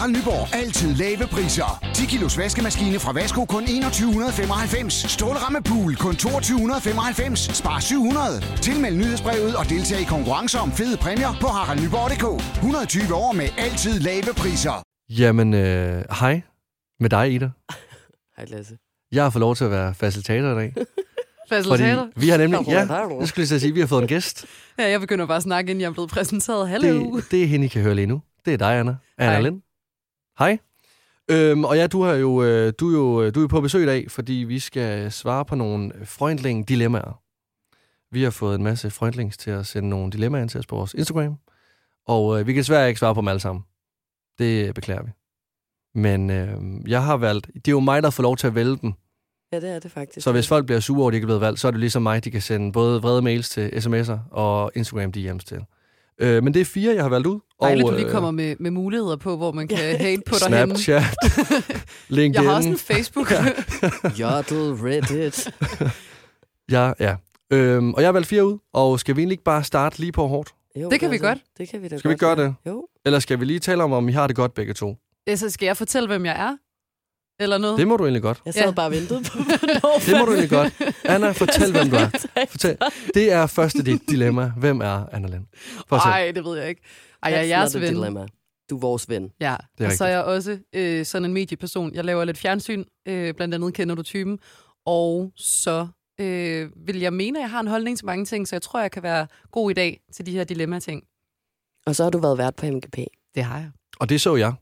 Harald Nyborg. Altid lave priser. 10 kilos vaskemaskine fra Vasko kun 2195. Stålramme pool kun 2295. Spar 700. Tilmeld nyhedsbrevet og deltag i konkurrencer om fede præmier på haraldnyborg.dk. 120 år med altid lave priser. Jamen, øh, hej med dig, Ida. Hej Lasse. Jeg har fået lov til at være facilitator i dag. Facilitator. Fordi vi har nemlig... Ja, jeg skulle lige sige, at vi har fået en gæst. Ja, jeg begynder bare at snakke, inden jeg er blevet præsenteret. Hallo. Det, det er hende, I kan høre lige nu. Det er dig, Anna. Anna Hej. Lind. Hej. Øhm, og ja, du, har jo, øh, du, er jo, du er jo på besøg i dag, fordi vi skal svare på nogle Freundling-dilemmaer. Vi har fået en masse Freundlings til at sende nogle dilemmaer ind til os på vores Instagram. Og øh, vi kan desværre ikke svare på dem alle sammen. Det beklager vi. Men øh, jeg har valgt... Det er jo mig, der får lov til at vælge dem. Ja, det er det faktisk. Så hvis folk bliver sure over, at de ikke er blevet valgt, så er det ligesom mig, de kan sende både vrede mails til sms'er og Instagram DM's til. Øh, men det er fire, jeg har valgt ud. Dejligt, du øh, lige kommer med, med muligheder på, hvor man kan hate på dig. Snapchat, LinkedIn. Jeg har også en Facebook. Jottle, Reddit. Ja, ja. Øhm, og jeg har valgt fire ud, og skal vi egentlig ikke bare starte lige på hårdt? Jo, Det kan vi godt. Det kan vi da Skal vi godt gøre det? Jo. Eller skal vi lige tale om, om I har det godt begge to? Ja, så skal jeg fortælle, hvem jeg er? Eller noget? Det må du egentlig godt. Jeg sad Ja. bare og ventede på, Det må du egentlig godt. Anna, fortæl, hvem du er. Fortæl. Det er første dit dilemma. Hvem er Anna Lind? Nej, det ved jeg ikke. Ej, jeg er jeres ven. dilemma. Du er vores ven. Ja, Det er og så er jeg også øh, sådan en medieperson. Jeg laver lidt fjernsyn, øh, blandt andet kender du typen. Og så øh, vil jeg mene, at jeg har en holdning til mange ting, så jeg tror, jeg kan være god i dag til de her dilemma-ting. Og så har du været vært på MGP. Det har jeg. Og det så jeg.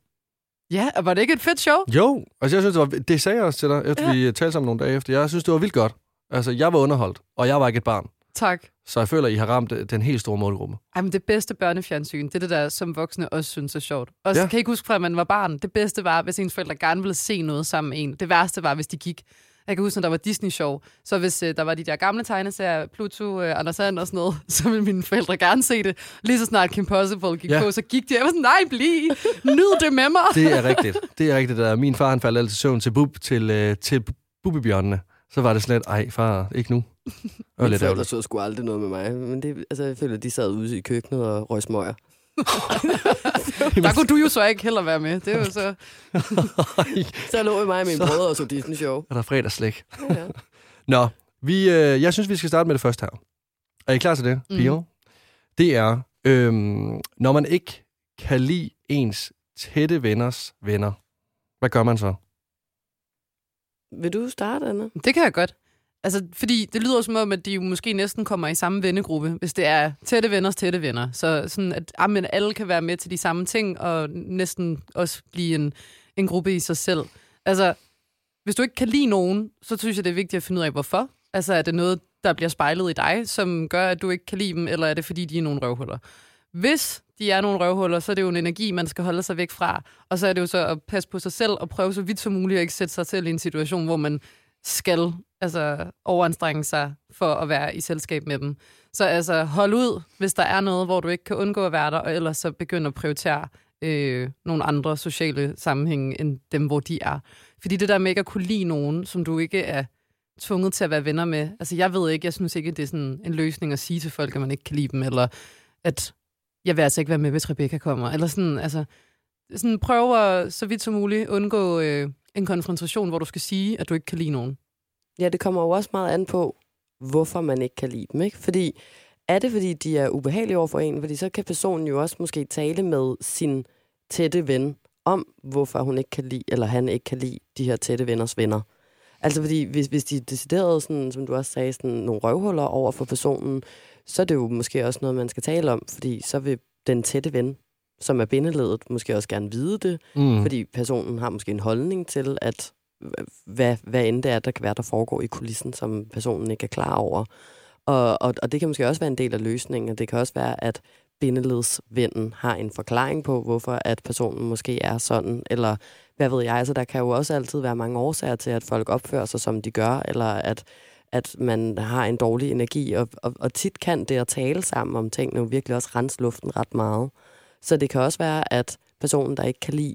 Ja, og var det ikke et fedt show? Jo, altså jeg synes, det, var, det sagde jeg også til dig, efter Ja. vi talte sammen nogle dage efter. Jeg synes, det var vildt godt. Altså, jeg var underholdt, og jeg var ikke et barn. Tak. Så jeg føler, I har ramt øh, den helt store målgruppe. Ej, men det bedste børnefjernsyn, det er det der, som voksne også synes er sjovt. Og så Ja. kan jeg ikke huske fra, at man var barn. Det bedste var, hvis ens forældre gerne ville se noget sammen med en. Det værste var, hvis de gik. Jeg kan huske, når der var Disney-show, så hvis øh, der var de der gamle tegneserier, Pluto, øh, Anders Sand og sådan noget, så ville mine forældre gerne se det. Lige så snart Kim Possible gik Ja. på, så gik de. Jeg var sådan, nej, bliv! Nyd det med mig! Det er rigtigt. Det er rigtigt. Der. Min far han faldt altid søvn til, bub, til, øh, til bubibjørnene. Så var det lidt, ej far, ikke nu. Det var Mine lidt forældre så sgu aldrig noget med mig. Men det, altså, jeg føler, at de sad ude i køkkenet og røg smøger. Der kunne du jo så ikke heller være med. Det er jo så... Så lå mig og mine Så- brødre og så Disney-show. Er der fredagslæg? Ja. Nå, vi, øh, jeg synes, vi skal starte med det første her. Er I klar til det, Mm. piger? Det er, øhm, når man ikke kan lide ens tætte venners venner, hvad gør man så? Vil du starte, Anna? Det kan jeg godt. Altså, fordi det lyder som om, at de jo måske næsten kommer i samme vennegruppe, hvis det er tætte venners tætte venner. Så sådan, at ah, jamen, alle kan være med til de samme ting, og næsten også blive en, en gruppe i sig selv. Altså, hvis du ikke kan lide nogen, så synes jeg, det er vigtigt at finde ud af, hvorfor. Altså, er det noget, der bliver spejlet i dig, som gør, at du ikke kan lide dem, eller er det, fordi de er nogle røvhuller? Hvis de er nogle røvhuller, så er det jo en energi, man skal holde sig væk fra. Og så er det jo så at passe på sig selv og prøve så vidt som muligt at ikke sætte sig selv i en situation, hvor man skal altså, overanstrenge sig for at være i selskab med dem. Så altså, hold ud, hvis der er noget, hvor du ikke kan undgå at være der, og ellers så begynd at prioritere øh, nogle andre sociale sammenhænge end dem, hvor de er. Fordi det der med ikke at kunne lide nogen, som du ikke er tvunget til at være venner med. Altså, jeg ved ikke, jeg synes ikke, det er sådan en løsning at sige til folk, at man ikke kan lide dem, eller at jeg vil altså ikke være med, hvis Rebecca kommer. Eller sådan, altså, sådan prøv at så vidt som muligt undgå øh, en konfrontation, hvor du skal sige, at du ikke kan lide nogen. Ja, det kommer jo også meget an på, hvorfor man ikke kan lide dem. Ikke? Fordi er det, fordi de er ubehagelige over for en? Fordi så kan personen jo også måske tale med sin tætte ven om, hvorfor hun ikke kan lide, eller han ikke kan lide de her tætte venners venner. Altså fordi, hvis, hvis de er decideret, sådan, som du også sagde, sådan nogle røvhuller over for personen, så er det jo måske også noget, man skal tale om, fordi så vil den tætte ven, som er bindeledet, måske også gerne vide det, Mm. fordi personen har måske en holdning til, at hvad, hvad end det er, der kan være, der foregår i kulissen, som personen ikke er klar over. Og, og, og det kan måske også være en del af løsningen, og det kan også være, at bindeledsvennen har en forklaring på, hvorfor at personen måske er sådan, eller hvad ved jeg, altså der kan jo også altid være mange årsager til, at folk opfører sig, som de gør, eller at, at man har en dårlig energi, og, og, og tit kan det at tale sammen om tingene jo virkelig også rense luften ret meget. Så det kan også være, at personen, der ikke kan lide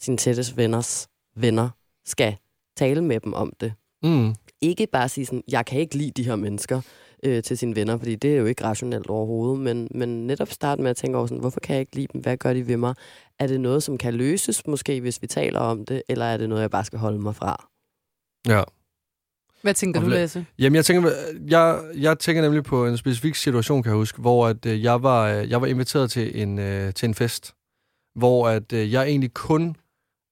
sin tætteste venners venner, skal tale med dem om det. Mm. Ikke bare sige sådan, jeg kan ikke lide de her mennesker. øh, til sine venner, fordi det er jo ikke rationelt overhovedet, men, men netop starte med at tænke over sådan, hvorfor kan jeg ikke lide dem? Hvad gør de ved mig? Er det noget, som kan løses måske, hvis vi taler om det, eller er det noget, jeg bare skal holde mig fra? Ja. Hvad tænker du, Lasse? Jamen, jeg tænker, jeg, jeg tænker nemlig på en specifik situation, kan jeg huske, hvor at, øh, jeg, var, øh, jeg var inviteret til en, øh, til en fest, hvor at, øh, jeg egentlig kun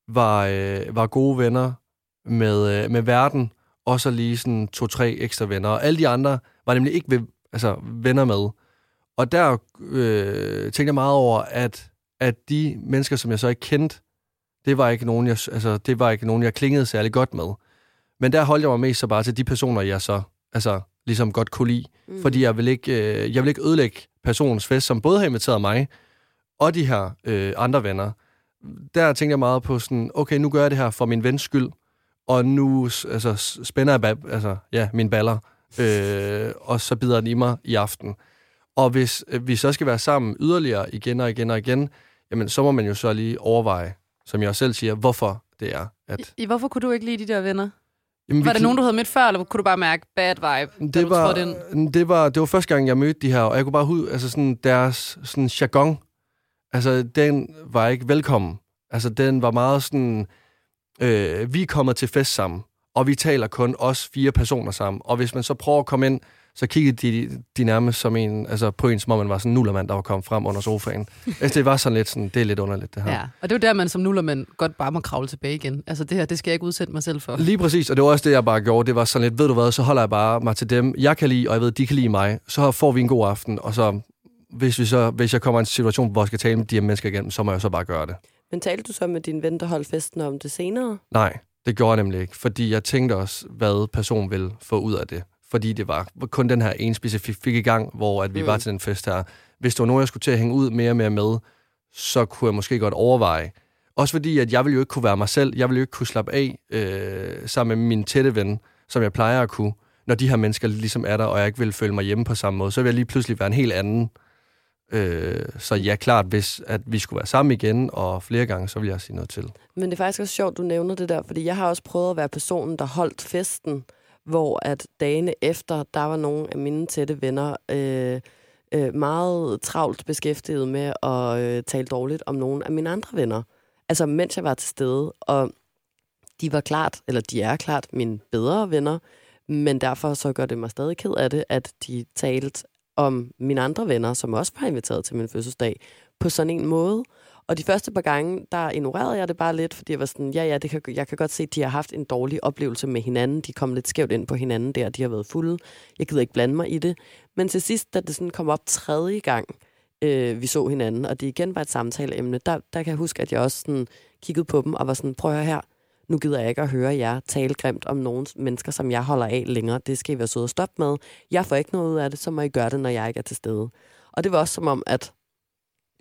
var, øh, var gode venner med, øh, med verden, og så lige sådan to-tre ekstra venner. Og alle de andre var nemlig ikke ved, altså, venner med. Og der øh, tænkte jeg meget over, at, at de mennesker, som jeg så ikke kendte, det var ikke nogen, jeg, altså, det var ikke nogen, jeg klingede særlig godt med. Men der holdt jeg mig mest så bare til de personer, jeg så altså, ligesom godt kunne lide. Mm. Fordi jeg vil, ikke, øh, jeg vil ikke ødelægge personens fest, som både har inviteret mig og de her øh, andre venner. Der tænkte jeg meget på sådan, okay, nu gør jeg det her for min vens skyld, og nu altså, spænder jeg altså, ja, mine baller, øh, og så bider den i mig i aften. Og hvis øh, vi så skal være sammen yderligere igen og igen og igen, jamen så må man jo så lige overveje, som jeg også selv siger, hvorfor det er, at... I, hvorfor kunne du ikke lide de der venner? Jamen, Var det kl- nogen, du havde mødt før, eller kunne du bare mærke bad vibe, det var, ind? det var, det var første gang, jeg mødte de her, og jeg kunne bare hud, altså sådan deres sådan jargon, altså den var ikke velkommen. Altså den var meget sådan, øh, vi er kommet til fest sammen, og vi taler kun os fire personer sammen. Og hvis man så prøver at komme ind, så kiggede de, de nærmest som en, altså på en, som om man var sådan en nullermand, der var kommet frem under sofaen. altså det var sådan lidt sådan, det er lidt underligt det her. Ja, og det er jo der, man som nullermand godt bare må kravle tilbage igen. Altså det her, det skal jeg ikke udsætte mig selv for. Lige præcis, og det var også det, jeg bare gjorde. Det var sådan lidt, ved du hvad, så holder jeg bare mig til dem, jeg kan lide, og jeg ved, de kan lide mig. Så får vi en god aften, og så hvis, vi så, hvis jeg kommer i en situation, hvor jeg skal tale med de her mennesker igen, så må jeg så bare gøre det. Men talte du så med din ven, der holdt festen om det senere? Nej, det gjorde jeg nemlig ikke, fordi jeg tænkte også, hvad personen ville få ud af det. Fordi det var kun den her ene specifikke gang, hvor at vi mm. var til den fest her. Hvis det var nogen, jeg skulle til at hænge ud mere og mere med, så kunne jeg måske godt overveje. Også fordi, at jeg ville jo ikke kunne være mig selv. Jeg ville jo ikke kunne slappe af øh, sammen med min tætte ven, som jeg plejer at kunne, når de her mennesker ligesom er der, og jeg ikke vil føle mig hjemme på samme måde. Så vil jeg lige pludselig være en helt anden. Øh, så ja, klart, hvis at vi skulle være sammen igen, og flere gange, så vil jeg sige noget til. Men det er faktisk også sjovt, du nævner det der, fordi jeg har også prøvet at være personen, der holdt festen, hvor at dagene efter, der var nogle af mine tætte venner øh, øh, meget travlt beskæftiget med at øh, tale dårligt om nogle af mine andre venner. Altså mens jeg var til stede, og de var klart, eller de er klart mine bedre venner, men derfor så gør det mig stadig ked af det, at de talte om mine andre venner, som også var inviteret til min fødselsdag, på sådan en måde. Og de første par gange, der ignorerede jeg det bare lidt, fordi jeg var sådan, ja, ja, det kan, jeg kan godt se, at de har haft en dårlig oplevelse med hinanden. De kom lidt skævt ind på hinanden der, de har været fulde. Jeg gider ikke blande mig i det. Men til sidst, da det sådan kom op tredje gang, øh, vi så hinanden, og det igen var et samtaleemne, der, der kan jeg huske, at jeg også sådan kiggede på dem og var sådan, prøv at høre her, nu gider jeg ikke at høre jer tale grimt om nogle mennesker, som jeg holder af længere. Det skal I være søde og stoppe med. Jeg får ikke noget ud af det, så må I gøre det, når jeg ikke er til stede. Og det var også som om, at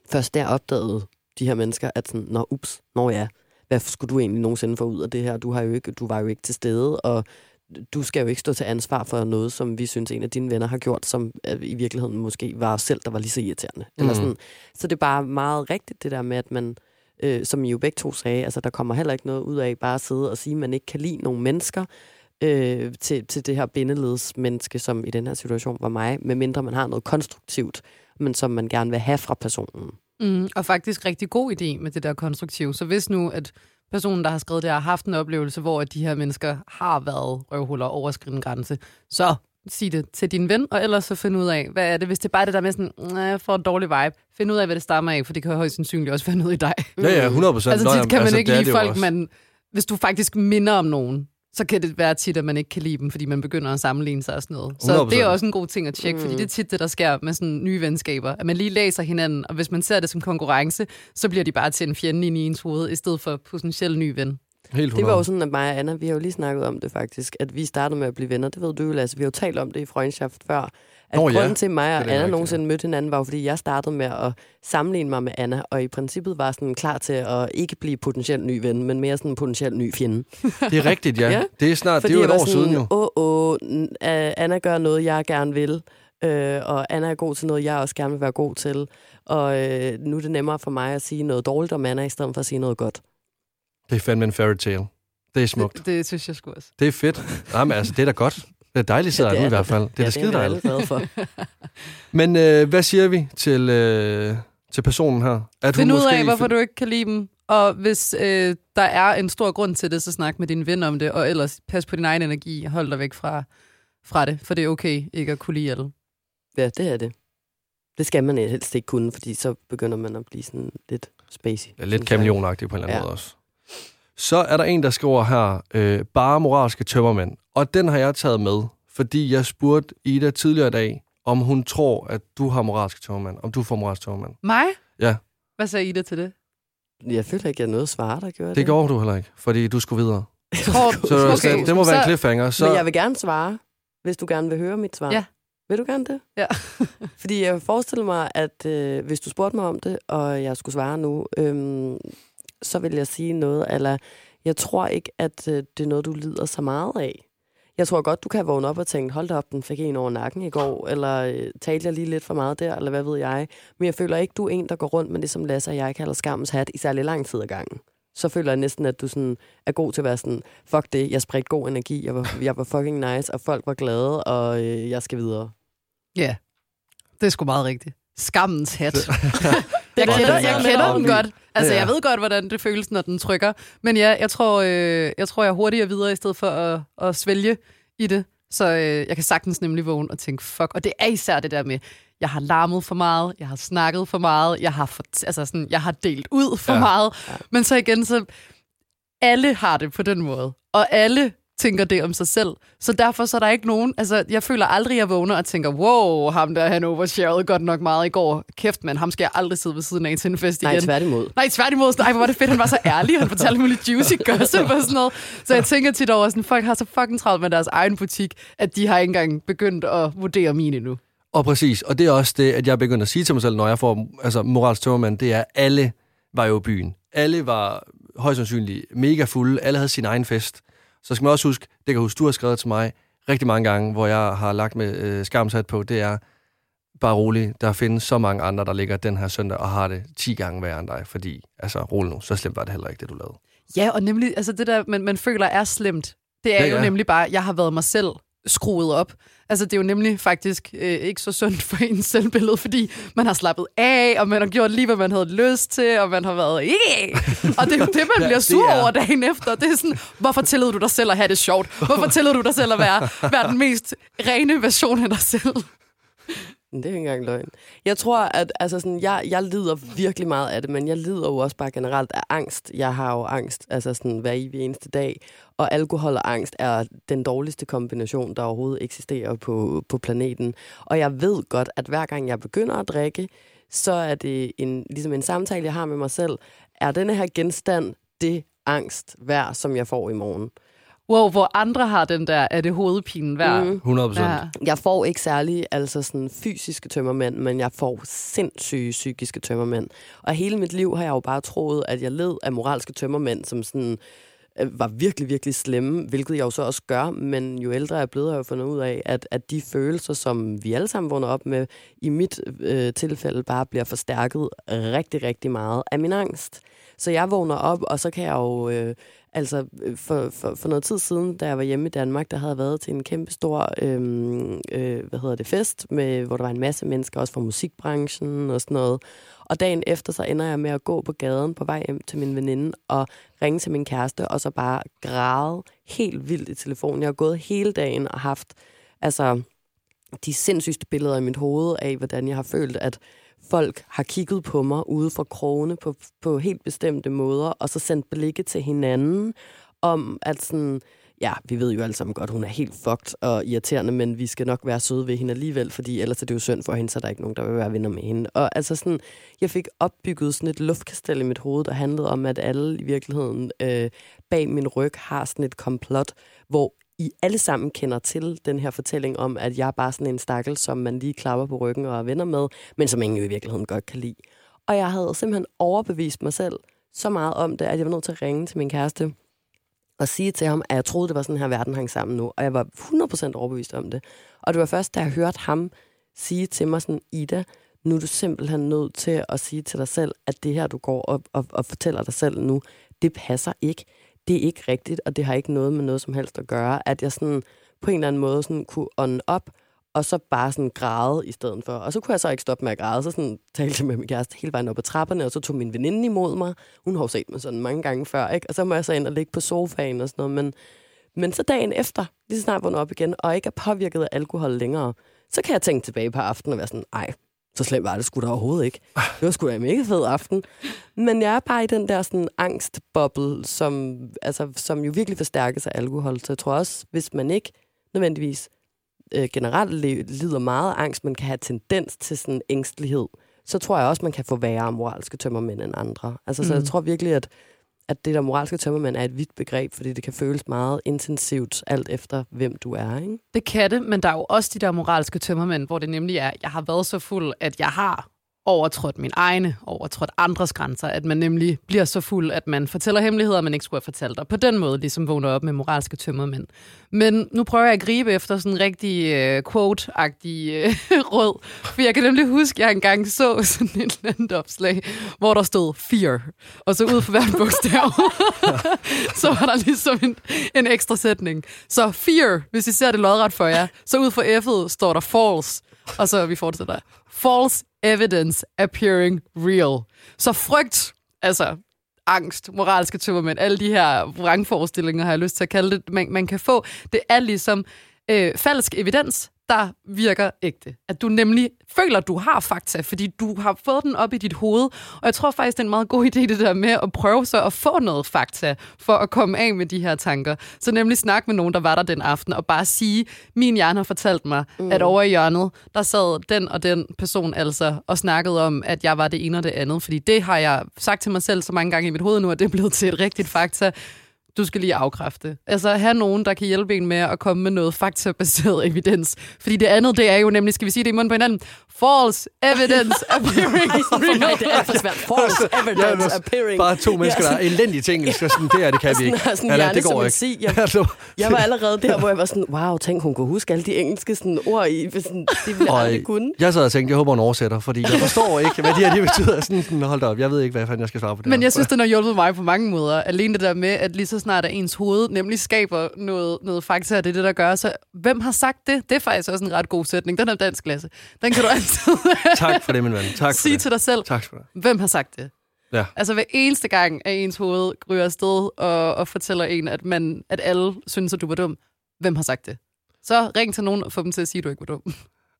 først der opdagede de her mennesker, at sådan, nå ups, nå ja, hvad skulle du egentlig nogensinde få ud af det her? Du, har jo ikke, du var jo ikke til stede, og du skal jo ikke stå til ansvar for noget, som vi synes, en af dine venner har gjort, som øh, i virkeligheden måske var selv, der var lige så irriterende. Mm. Eller sådan. Så det er bare meget rigtigt, det der med, at man, øh, som I jo begge to sagde, altså der kommer heller ikke noget ud af bare at sidde og sige, at man ikke kan lide nogle mennesker, øh, til, til det her bindeledsmenneske, som i den her situation var mig, medmindre man har noget konstruktivt, men som man gerne vil have fra personen. Mm, og faktisk rigtig god idé med det der konstruktiv. Så hvis nu, at personen, der har skrevet det, har haft en oplevelse, hvor at de her mennesker har været røvhuller over grænse, så sig det til din ven, og ellers så find ud af, hvad er det, hvis det er bare det der med sådan, "Næh, jeg får en dårlig vibe, find ud af, hvad det stammer af, for det kan højst sandsynligt også være noget i dig. Ja, ja, 100 procent. Altså tit kan man ikke lide folk, man, hvis du faktisk minder om nogen, så kan det være tit, at man ikke kan lide dem, fordi man begynder at sammenligne sig og sådan noget. Så 100%. det er også en god ting at tjekke, mm. fordi det er tit det, der sker med sådan nye venskaber. At man lige læser hinanden, og hvis man ser det som konkurrence, så bliver de bare til en fjende ind i ens hoved, i stedet for potentiel ny ven. Helt 100. Det var jo sådan, at mig og Anna, vi har jo lige snakket om det faktisk, at vi startede med at blive venner. Det ved du jo, Lasse. Vi har jo talt om det i Freundschaft før. At Nå ja, grunden til, at mig og Anna rigtigt, nogensinde mødte hinanden, var jo, fordi jeg startede med at sammenligne mig med Anna, og i princippet var sådan klar til at ikke blive potentielt ny ven, men mere sådan en potentielt ny fjende. Det er rigtigt, ja. Ja. ja. Det er snart, det er jo et år siden jo. Åh, åh, øh, Anna gør noget, jeg gerne vil. Øh, og Anna er god til noget, jeg også gerne vil være god til. Og øh, nu er det nemmere for mig at sige noget dårligt om Anna, i stedet for at sige noget godt. Det er fandme en fairy tale. Det er smukt. Det, det synes jeg sgu også. Det er fedt. Jamen, altså, det er da godt. Det er dejligt sidder Ja, det i er hvert fald. Det er ja, da skide det er dejligt. alle glade for. Men øh, hvad siger vi til, øh, til personen her? At Find ud måske af, hvorfor du ikke kan lide dem. Og hvis øh, der er en stor grund til det, så snak med din ven om det. Og ellers pas på din egen energi. Hold dig væk fra, fra det. For det er okay ikke at kunne lide alle. Ja, det er det. Det skal man helst ikke kunne, fordi så begynder man at blive sådan lidt spacey. Ja, lidt kameleonagtig på en eller anden Ja. måde også. Så er der en, der skriver her, øh, bare moralske tømmermænd. Og den har jeg taget med, fordi jeg spurgte Ida tidligere i dag, om hun tror, at du har moralske tømmermænd. Om du får moralske tømmermænd. Mig? Ja. Hvad sagde Ida til det? Jeg føler ikke, jeg noget at svare, der gjorde det. Det gjorde du heller ikke, fordi du skulle videre. Tror, Så Okay, det må være en cliffhanger. Så, Men jeg vil gerne svare, hvis du gerne vil høre mit svar. Ja. Vil du gerne det? Ja. Fordi jeg forestiller mig, at øh, hvis du spurgte mig om det, og jeg skulle svare nu, øhm, så vil jeg sige noget, eller jeg tror ikke, at øh, det er noget, du lider så meget af. Jeg tror godt, du kan vågne op og tænke, hold da op, den fik en over nakken i går, eller øh, talte jeg lige lidt for meget der, eller hvad ved jeg. Men jeg føler ikke, du er en, der går rundt med det, som Lasse og jeg kalder skammens hat, i særlig lang tid ad gangen. Så føler jeg næsten, at du sådan er god til at være sådan, fuck det, jeg spredte god energi, jeg var, jeg var fucking nice, og folk var glade, og øh, jeg skal videre. Ja, det er sgu meget rigtigt. Skammens hat. Jeg er kender, jeg den kender er den godt. Altså, Ja. jeg ved godt, hvordan det føles, når den trykker. Men ja, jeg tror, øh, jeg, tror jeg er hurtigere videre, i stedet for at, at svælge i det. Så øh, jeg kan sagtens nemlig vågne og tænke, fuck. Og det er især det der med, jeg har larmet for meget, jeg har snakket for meget, jeg har, for, altså sådan, jeg har delt ud for ja. meget. Men så igen, så alle har det på den måde. Og alle tænker det om sig selv. Så derfor så er der ikke nogen... Altså, jeg føler aldrig, jeg vågner og tænker, wow, ham der, han oversharede godt nok meget i går. Kæft, men ham skal jeg aldrig sidde ved siden af til en fest Nej, igen. tværtimod. Nej, tværtimod. sådan, Ej, hvor var det fedt, han var så ærlig. Han fortalte mig lidt juicy gossip og sådan noget. Så jeg tænker tit over, sådan, folk har så fucking travlt med deres egen butik, at de har ikke engang begyndt at vurdere min endnu. Og præcis, og det er også det, at jeg begynder at sige til mig selv, når jeg får altså, moralsk tømmermand, det er, at alle var jo i byen. Alle var højst sandsynligt mega fulde, alle havde sin egen fest. Så skal man også huske, det kan huske, du har skrevet til mig rigtig mange gange, hvor jeg har lagt med øh, skamsat på, det er bare rolig, der findes så mange andre, der ligger den her søndag og har det 10 gange værre end dig, fordi, altså, rolig nu, så slemt var det heller ikke, det du lavede. Ja, og nemlig, altså det der, man, man føler er slemt, det er Ja, ja, jo ja. nemlig bare, jeg har været mig selv skruet op. Altså det er jo nemlig faktisk øh, ikke så sundt for ens selvbillede, fordi man har slappet af, og man har gjort lige, hvad man havde lyst til, og man har været yeah! Og det er jo det, man Ja, bliver sur er- over dagen efter. Det er sådan, hvorfor tillod du dig selv at have det sjovt? Hvorfor tillod du dig selv at være, være den mest rene version af dig selv? Det er ikke engang løgn. Jeg tror, at altså sådan, jeg, jeg lider virkelig meget af det, men jeg lider jo også bare generelt af angst. Jeg har jo angst altså sådan, hver evig eneste dag, og alkohol og angst er den dårligste kombination, der overhovedet eksisterer på, på planeten. Og jeg ved godt, at hver gang jeg begynder at drikke, så er det en, ligesom en samtale, jeg har med mig selv. Er denne her genstand det angst værd, som jeg får i morgen? Wow, hvor andre har den der, er det hovedpinen værd? Mm. 100 procent. Ja. Jeg får ikke særlig altså sådan fysiske tømmermænd, men jeg får sindssyge psykiske tømmermænd. Og hele mit liv har jeg jo bare troet, at jeg led af moralske tømmermænd, som sådan Øh, var virkelig, virkelig slemme, hvilket jeg jo så også gør, men jo ældre jeg er blevet, har jeg fundet ud af, at, at de følelser, som vi alle sammen vågner op med, i mit øh, tilfælde bare bliver forstærket rigtig, rigtig meget af min angst. Så jeg vågner op, og så kan jeg jo... Øh, altså, øh, for, for, for noget tid siden, da jeg var hjemme i Danmark, der havde jeg været til en kæmpe stor øh, øh, hvad hedder det, fest, med, hvor der var en masse mennesker, også fra musikbranchen og sådan noget. Og dagen efter, så ender jeg med at gå på gaden på vej hjem til min veninde og ringe til min kæreste, og så bare græde helt vildt i telefonen. Jeg har gået hele dagen og haft altså, de sindssygste billeder i mit hoved af, hvordan jeg har følt, at folk har kigget på mig ude fra krogene på, på helt bestemte måder, og så sendt blikke til hinanden om, at sådan, ja, vi ved jo alle sammen godt, hun er helt fucked og irriterende, men vi skal nok være søde ved hende alligevel, fordi ellers er det jo synd for hende, så der er ikke nogen, der vil være venner med hende. Og altså sådan, jeg fik opbygget sådan et luftkastel i mit hoved, der handlede om, at alle i virkeligheden øh, bag min ryg har sådan et komplot, hvor I alle sammen kender til den her fortælling om, at jeg er bare sådan en stakkel, som man lige klapper på ryggen og er venner med, men som ingen jo i virkeligheden godt kan lide. Og jeg havde simpelthen overbevist mig selv så meget om det, at jeg var nødt til at ringe til min kæreste og sige til ham, at jeg troede, det var sådan her, verden hang sammen nu. Og jeg var 100% overbevist om det. Og det var først, da jeg hørte ham sige til mig sådan, Ida, nu er du simpelthen nødt til at sige til dig selv, at det her, du går og, og, og fortæller dig selv nu, det passer ikke. Det er ikke rigtigt, og det har ikke noget med noget som helst at gøre. At jeg sådan på en eller anden måde sådan kunne ånde op, og så bare sådan græde i stedet for. Og så kunne jeg så ikke stoppe med at græde, så sådan talte jeg med min kæreste hele vejen op ad trapperne, og så tog min veninde imod mig. Hun har jo set mig sådan mange gange før, ikke? Og så må jeg så ind og ligge på sofaen og sådan noget, men, men så dagen efter, lige så snart vågner op igen, og ikke er påvirket af alkohol længere, så kan jeg tænke tilbage på aftenen og være sådan, ej, så slemt var det sgu da overhovedet ikke. Det var sgu da en mega fed aften. Men jeg er bare i den der sådan angstboble, som, altså, som jo virkelig forstærkes af alkohol. Så jeg tror også, hvis man ikke nødvendigvis øh, generelt lider meget angst, men kan have tendens til sådan ængstelighed, så tror jeg også, man kan få værre moralske tømmermænd end andre. Altså, mm. så jeg tror virkelig, at at det der moralske tømmermand er et vidt begreb, fordi det kan føles meget intensivt, alt efter hvem du er. Ikke? Det kan det, men der er jo også de der moralske tømmermænd, hvor det nemlig er, jeg har været så fuld, at jeg har overtrådt min egne, overtrådt andres grænser, at man nemlig bliver så fuld, at man fortæller hemmeligheder, man ikke skulle have fortalt, og på den måde ligesom vågner op med moralske tømmermænd. Men nu prøver jeg at gribe efter sådan en rigtig uh, quote-agtig uh, råd, for jeg kan nemlig huske, at jeg engang så sådan et eller andet opslag, hvor der stod fear, og så ud for hver bogstav, så var der ligesom en, en ekstra sætning. Så fear, hvis I ser det lodret for jer, så ud for F'et står der false, og så vi fortsætter. False evidence appearing real. Så frygt, altså angst, moralske tømmermænd, alle de her vrangforestillinger, har jeg lyst til at kalde det, man, man kan få, det er ligesom øh, falsk evidens, der virker ægte. At du nemlig føler, at du har fakta, fordi du har fået den op i dit hoved. Og jeg tror faktisk, det er en meget god idé, det der med at prøve så at få noget fakta, for at komme af med de her tanker. Så nemlig snakke med nogen, der var der den aften, og bare sige, min hjerne har fortalt mig, mm. at over i hjørnet, der sad den og den person altså, og snakkede om, at jeg var det ene og det andet. Fordi det har jeg sagt til mig selv så mange gange i mit hoved nu, at det er blevet til et rigtigt fakta du skal lige afkræfte. Altså have nogen, der kan hjælpe en med at komme med noget faktabaseret evidens. Fordi det andet, det er jo nemlig, skal vi sige det i munden på hinanden, false evidence appearing For mig, det er for svært. False evidence ja, appearing. Bare to mennesker, ja, sådan, der er elendigt engelsk, og sådan, det er det kan vi ikke. Sådan, sådan ja, det går ikke. Sig. Jeg, jeg var allerede der, hvor jeg var sådan, wow, tænk, hun kunne huske alle de engelske sådan, ord i, sådan, det ville jeg aldrig kunne. Jeg sad og tænkte, jeg håber, hun oversætter, fordi jeg forstår ikke, hvad de her de betyder. Sådan, sådan, hold da op, jeg ved ikke, hvad fanden jeg skal svare på det Men her. jeg synes, den har hjulpet mig på mange måder. Alene det der med, at lige så snart er ens hoved nemlig skaber noget, noget fakta, det er det, der gør. Så hvem har sagt det? Det er faktisk også en ret god sætning. Den er dansk klasse. Den kan du altid tak for det, min ven. Tak for sige det. til dig selv, tak for det. hvem har sagt det? Ja. Altså hver eneste gang, at ens hoved ryger afsted og, og fortæller en, at, man, at alle synes, at du var dum. Hvem har sagt det? Så ring til nogen og få dem til at sige, at du ikke var dum.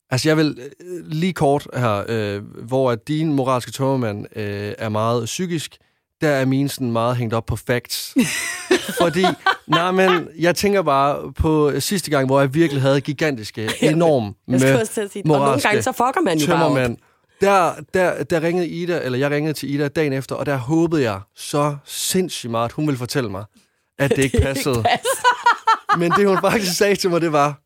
Altså, jeg vil øh, lige kort her, øh, hvor at din moralske tømmermand øh, er meget psykisk, der er min sådan meget hængt op på facts. Fordi, nej, men jeg tænker bare på sidste gang, hvor jeg virkelig havde gigantiske, enorm med sige, og nogle gange så fucker man jo bare op. Der, der, der ringede Ida, eller jeg ringede til Ida dagen efter, og der håbede jeg så sindssygt meget, at hun ville fortælle mig, at det ikke passede. Men det, hun faktisk sagde til mig, det var,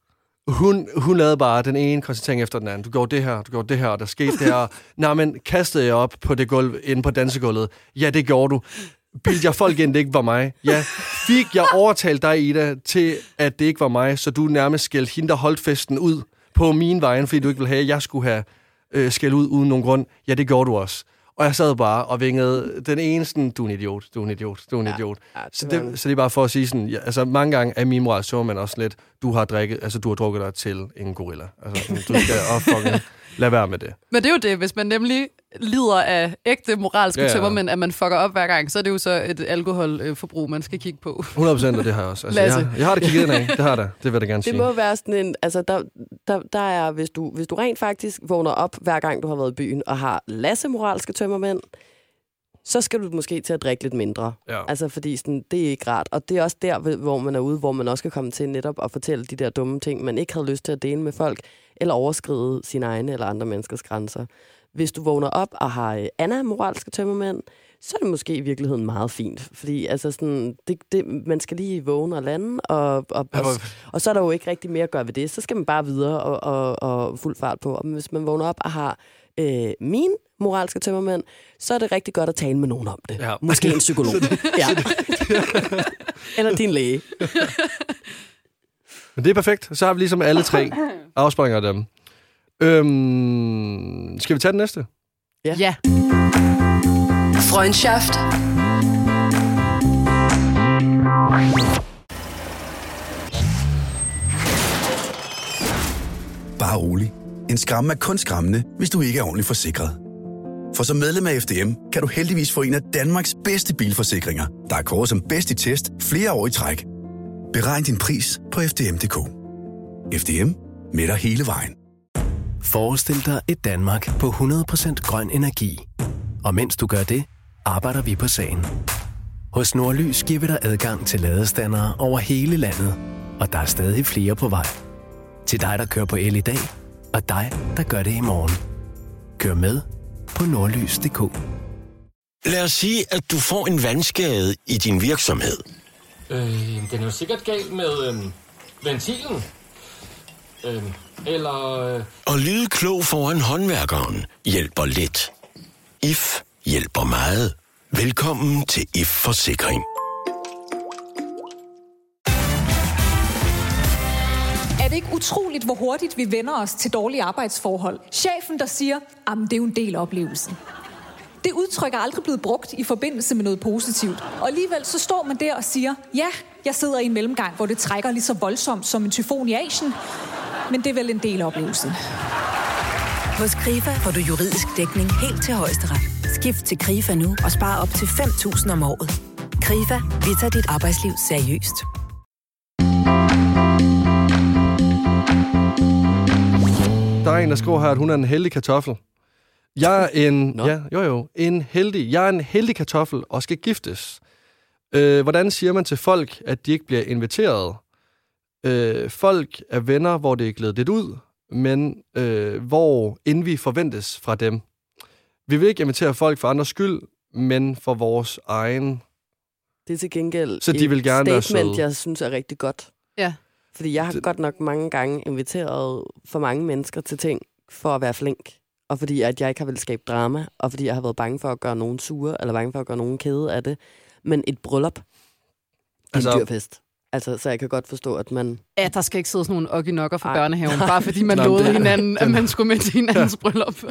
hun, hun lavede bare den ene konstatering efter den anden. Du gjorde det her, du gjorde det her, og der skete det her. Nej, men kastede jeg op på det gulv, inde på dansegulvet? Ja, det gjorde du. Bildte jeg folk ind, det ikke var mig? Ja. Fik jeg overtalt dig, Ida, til at det ikke var mig, så du nærmest skældte hende, der holdt festen ud på min vejen, fordi du ikke ville have, at jeg skulle have øh, skæld ud uden nogen grund? Ja, det gjorde du også. Og jeg sad bare og vingede den ene sådan, du er en idiot, du er en idiot, du er en ja, idiot. Ja, det så, det, så det er bare for at sige sådan, ja, altså mange gange er min moral så man også lidt, du har drikket, altså du har drukket dig til en gorilla. Altså sådan, du skal og fucking lade være med det. Men det er jo det, hvis man nemlig lider af ægte moralske ja, ja. tømmermænd, at man fucker op hver gang, så er det jo så et alkoholforbrug, man skal kigge på. 100% af det har jeg også. Altså, jeg, jeg, har det kigget ind af, det har det. Det vil jeg gerne sige. Det må være sådan en, altså der, der, der er, hvis du, hvis du rent faktisk vågner op hver gang, du har været i byen, og har lasse moralske tømmermænd, så skal du måske til at drikke lidt mindre. Ja. Altså, fordi sådan, det er ikke rart. Og det er også der, hvor man er ude, hvor man også kan komme til netop at fortælle de der dumme ting, man ikke havde lyst til at dele med folk, eller overskride sine egne eller andre menneskers grænser. Hvis du vågner op og har øh, Anna moralske tømmermænd, så er det måske i virkeligheden meget fint. Fordi altså sådan, det, det, man skal lige vågne og lande, og, og, og, og så er der jo ikke rigtig mere at gøre ved det. Så skal man bare videre og, og, og fuld fart på. Og hvis man vågner op og har øh, min moralske tømmermænd, så er det rigtig godt at tale med nogen om det. Ja. Måske en psykolog. ja. Eller din læge. Men det er perfekt. Så har vi ligesom alle tre afsprænger dem. Øhm, skal vi tage den næste? Ja. ja. Freundschaft. Bare rolig. En skræmme er kun skræmmende, hvis du ikke er ordentligt forsikret. For som medlem af FDM kan du heldigvis få en af Danmarks bedste bilforsikringer, der er kåret som bedst i test flere år i træk. Beregn din pris på FDM.dk. FDM med dig hele vejen. Forestil dig et Danmark på 100% grøn energi. Og mens du gør det, arbejder vi på sagen. Hos Nordlys giver vi dig adgang til ladestandere over hele landet, og der er stadig flere på vej. Til dig, der kører på el i dag, og dig, der gør det i morgen. Kør med på nordlys.dk. Lad os sige, at du får en vandskade i din virksomhed. Øh, den er jo sikkert gal med øh, ventilen. Øh, eller... Øh... Og lyde klog foran håndværkeren hjælper lidt. IF hjælper meget. Velkommen til IF Forsikring. Er det ikke utroligt, hvor hurtigt vi vender os til dårlige arbejdsforhold? Chefen, der siger, at det er jo en del af oplevelsen. Det udtryk er aldrig blevet brugt i forbindelse med noget positivt. Og alligevel så står man der og siger, ja, jeg sidder i en mellemgang, hvor det trækker lige så voldsomt som en tyfon i Asien. Men det er vel en del af oplevelsen. Hos KRIFA får du juridisk dækning helt til højesteret. Skift til KRIFA nu og spar op til 5.000 om året. KRIFA, vi tager dit arbejdsliv seriøst. Der er en, der skriver her, at hun er en heldig kartoffel. Jeg er en, Nå. ja, jo jo, en heldig, jeg er en heldig kartoffel og skal giftes. Øh, hvordan siger man til folk, at de ikke bliver inviteret? Øh, folk er venner, hvor det er glædet lidt ud, men øh, hvor inden vi forventes fra dem. Vi vil ikke invitere folk for andres skyld, men for vores egen. Det er til gengæld Så de et vil gerne statement, jeg synes er rigtig godt. Ja. Fordi jeg har Det- godt nok mange gange inviteret for mange mennesker til ting for at være flink. Og fordi at jeg ikke har vel skabe drama, og fordi jeg har været bange for at gøre nogen sure, eller bange for at gøre nogen kede af det. Men et bryllup, det er Altså- en dyr fest. Altså, så jeg kan godt forstå, at man... Ja, der skal ikke sidde sådan nogle ogginokker fra Ej. børnehaven, bare fordi man Nej, men lovede hinanden, at man skulle med til hinandens bryllup.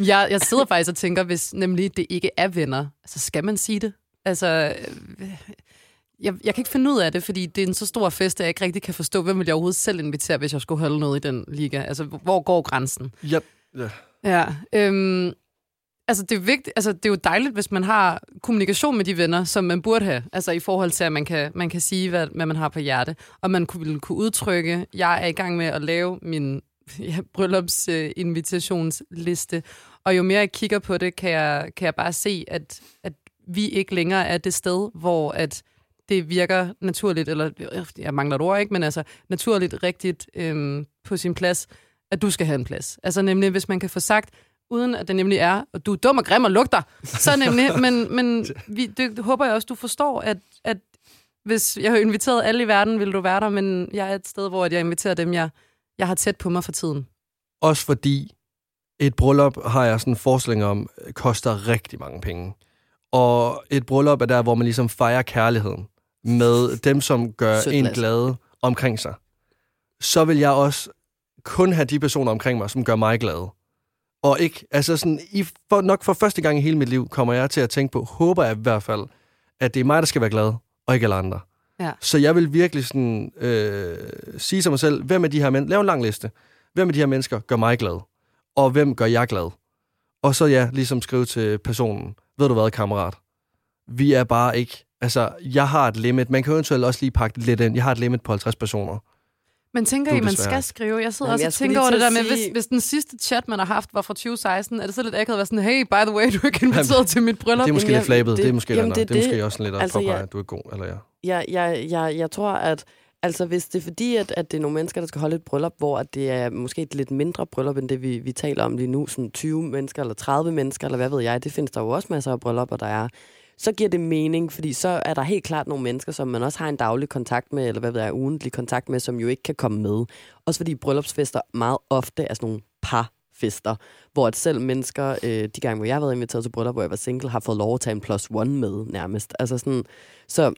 jeg, jeg sidder faktisk og tænker, hvis nemlig det ikke er venner, så skal man sige det. Altså, øh, jeg, jeg kan ikke finde ud af det, fordi det er en så stor fest, at jeg ikke rigtig kan forstå, hvem vil jeg overhovedet selv invitere, hvis jeg skulle holde noget i den liga. Altså, hvor går grænsen? Ja, ja. Ja, øhm, altså det er vigtigt, altså det er jo dejligt, hvis man har kommunikation med de venner, som man burde have, altså i forhold til, at man kan, man kan sige, hvad, hvad man har på hjerte, og man kunne, ville kunne udtrykke, jeg er i gang med at lave min ja, bryllupsinvitationsliste, og jo mere jeg kigger på det, kan jeg, kan jeg bare se, at, at vi ikke længere er det sted, hvor at det virker naturligt, eller jeg mangler et ord, ikke, men altså naturligt, rigtigt øhm, på sin plads, at du skal have en plads. Altså nemlig, hvis man kan få sagt, uden at det nemlig er, og du er dum og grim og lugter, så nemlig, men, men vi, det, håber jeg også, du forstår, at, at hvis jeg har inviteret alle i verden, vil du være der, men jeg er et sted, hvor jeg inviterer dem, jeg, jeg har tæt på mig for tiden. Også fordi et bryllup, har jeg sådan en forestilling om, koster rigtig mange penge. Og et bryllup er der, hvor man ligesom fejrer kærligheden med dem, som gør Sødt en glad omkring sig. Så vil jeg også kun have de personer omkring mig, som gør mig glad. Og ikke, altså sådan, i, for, nok for første gang i hele mit liv, kommer jeg til at tænke på, håber jeg i hvert fald, at det er mig, der skal være glad, og ikke alle andre. Ja. Så jeg vil virkelig sådan, øh, sige til mig selv, hvem af de her mennesker, lav en lang liste, hvem af de her mennesker gør mig glad, og hvem gør jeg glad. Og så ja, ligesom skrive til personen, ved du hvad, kammerat, vi er bare ikke, altså, jeg har et limit, man kan eventuelt også lige pakke lidt ind, jeg har et limit på 50 personer. Men tænker I, man desværre skal skrive? Jeg sidder Jamen, også jeg og tænker over det der at med, sige- hvis, hvis den sidste chat, man har haft, var fra 2016, er det så lidt akavet at være sådan, hey, by the way, du er ikke inviteret til mit bryllup? Det er måske Jamen, lidt flabet, det, det- er måske, jamen, lidt, det det, er det er måske også sådan lidt at Altså, påpege, jeg- at du er god, eller ja. Jeg, jeg, jeg, jeg tror, at altså, hvis det er fordi, at, at det er nogle mennesker, der skal holde et bryllup, hvor at det er måske et lidt mindre bryllup, end det, vi, vi taler om lige nu, sådan 20 mennesker eller 30 mennesker, eller hvad ved jeg, det findes der jo også masser af bryllupper, der er. Så giver det mening, fordi så er der helt klart nogle mennesker, som man også har en daglig kontakt med, eller hvad ved jeg, ugentlig kontakt med, som jo ikke kan komme med. Også fordi bryllupsfester meget ofte er sådan nogle parfester, hvor at selv mennesker, øh, de gange, hvor jeg har været inviteret til bryllup, hvor jeg var single, har fået lov at tage en plus one med nærmest. Altså sådan, så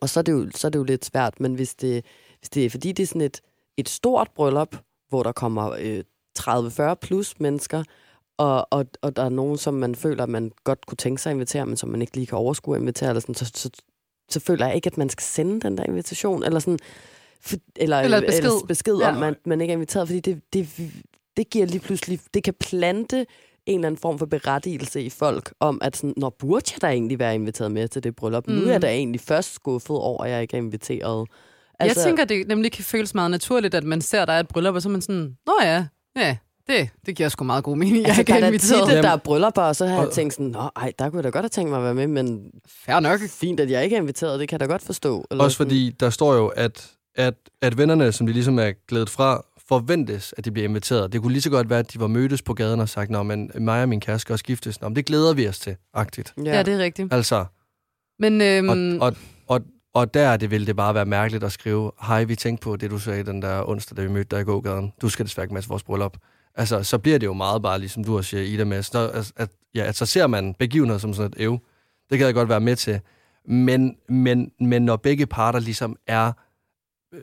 og så er, det jo, så er det jo lidt svært, men hvis det, hvis det er fordi, det er sådan et, et stort bryllup, hvor der kommer øh, 30-40 plus mennesker, og, og, og der er nogen, som man føler, at man godt kunne tænke sig at invitere, men som man ikke lige kan overskue at invitere, eller sådan, så, så, så føler jeg ikke, at man skal sende den der invitation. Eller sådan, For, eller, Eller besked. eller besked Ja. om, at man ikke er inviteret, fordi det, det, det giver lige pludselig, det kan plante en eller anden form for berettigelse i folk om, at sådan, når burde jeg da egentlig være inviteret med til det bryllup? Mm. Nu er jeg Mm. da egentlig først skuffet over, at jeg ikke er inviteret. Altså, jeg tænker, det nemlig kan føles meget naturligt, at man ser, at der er et bryllup, og så er man sådan, nå ja, ja, det, det giver sgu meget god mening. Jeg altså, er der er inviteret. tit, at der er bryllupper, og så har jeg tænkt sådan, Nå, ej, der kunne jeg da godt have tænkt mig at være med, men Fair nok. fint, at jeg ikke er inviteret, det kan jeg da godt forstå. Eller Også sådan. fordi der står jo, at, at, at vennerne, som de ligesom er glædet fra, forventes, at de bliver inviteret. Det kunne lige så godt være, at de var mødtes på gaden og sagt, Nå, men mig og min kæreste skal også giftes. Nå, men det glæder vi os til, agtigt. Ja, det er rigtigt. Altså, Men øhm, og, og, og, og der er det ville det bare være mærkeligt at skrive, hej, vi tænkte på det, du sagde den der onsdag, da vi mødte dig i gågaden. Du skal desværre ikke med til vores bryllup. Altså, så bliver det jo meget bare, ligesom du også siger, Ida, med, så, at, at, ja, at så ser man begivenheder som sådan et ev. Det kan jeg godt være med til. Men, men, men når begge parter ligesom er, øh,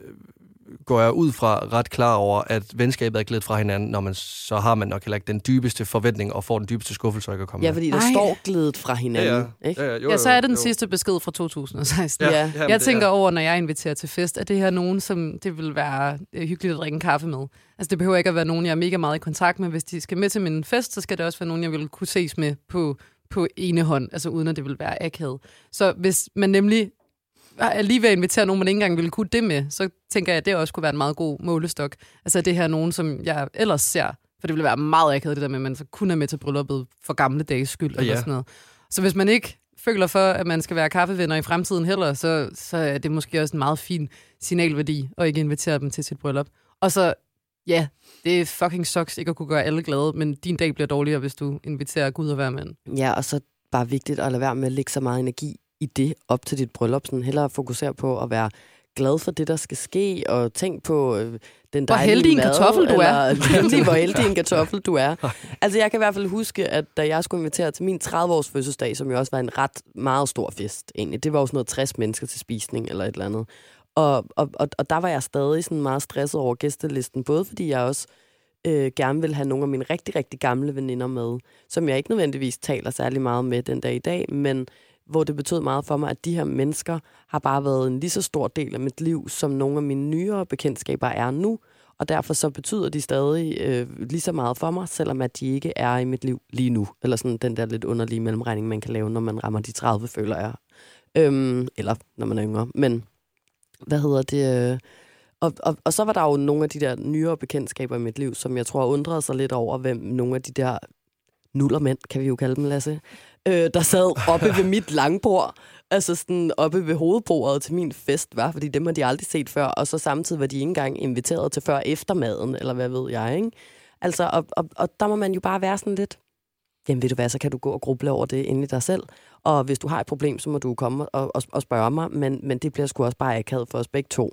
går jeg ud fra ret klar over, at venskabet er glædet fra hinanden, når man, så har man nok heller ikke den dybeste forventning og får den dybeste skuffelse at komme Ja, fordi der Ej. står glædet fra hinanden. Ikke? Ja, ja, jo, ja, så er det den jo. sidste besked fra 2016. Ja, Ja. ja, men jeg tænker er- over, når jeg inviterer til fest, at det her er nogen, som det vil være øh, hyggeligt at drikke en kaffe med. Altså det behøver ikke at være nogen, jeg er mega meget i kontakt med. Hvis de skal med til min fest, så skal det også være nogen, jeg vil kunne ses med på, på ene hånd, altså uden at det vil være akavet. Så hvis man nemlig er lige ved at invitere nogen, man ikke engang ville kunne det med, så tænker jeg, at det også kunne være en meget god målestok. Altså det her er nogen, som jeg ellers ser, for det ville være meget akavet det der med, at man så kun er med til brylluppet for gamle dages skyld, Ja, eller sådan noget. Så hvis man ikke føler for, at man skal være kaffevenner i fremtiden heller, så, så er det måske også en meget fin signalværdi at ikke invitere dem til sit bryllup. Og så, ja, det er fucking sucks ikke at kunne gøre alle glade, men din dag bliver dårligere, hvis du inviterer Gud og hver mand. Ja, og så bare vigtigt at lade være med at lægge så meget energi i det op til dit bryllup. Sådan hellere fokusere på at være glad for det, der skal ske, og tænk på øh, den Hvor dejlige heldig en mad, kartoffel du er. Nemlig, hvor heldig en kartoffel du er. Altså, jeg kan i hvert fald huske, at da jeg skulle invitere til min 30-års fødselsdag, som jo også var en ret meget stor fest, egentlig. Det var jo sådan noget 60 mennesker til spisning eller et eller andet. Og, og, og, og der var jeg stadig sådan meget stresset over gæstelisten, både fordi jeg også øh, gerne vil have nogle af mine rigtig, rigtig gamle veninder med, som jeg ikke nødvendigvis taler særlig meget med den dag i dag, men hvor det betød meget for mig, at de her mennesker har bare været en lige så stor del af mit liv, som nogle af mine nyere bekendtskaber er nu, og derfor så betyder de stadig øh, lige så meget for mig, selvom at de ikke er i mit liv lige nu. Eller sådan den der lidt underlige mellemregning, man kan lave, når man rammer de 30, føler jeg. Øhm, eller når man er yngre. Men hvad hedder det? øh, Og, og, og så var der jo nogle af de der nyere bekendtskaber i mit liv, som jeg tror undrede sig lidt over, hvem nogle af de der nullermænd, kan vi jo kalde dem, Lasse, øh, der sad oppe ved mit langbord, altså sådan oppe ved hovedbordet til min fest, var, fordi dem har de aldrig set før, og så samtidig var de ikke engang inviteret til før eftermaden, eller hvad ved jeg, ikke? Altså, og, og, og der må man jo bare være sådan lidt, jamen ved du hvad, så kan du gå og gruble over det inde i dig selv, og hvis du har et problem, så må du komme og, og, og spørge mig, men, men det bliver sgu også bare akavet for os begge to.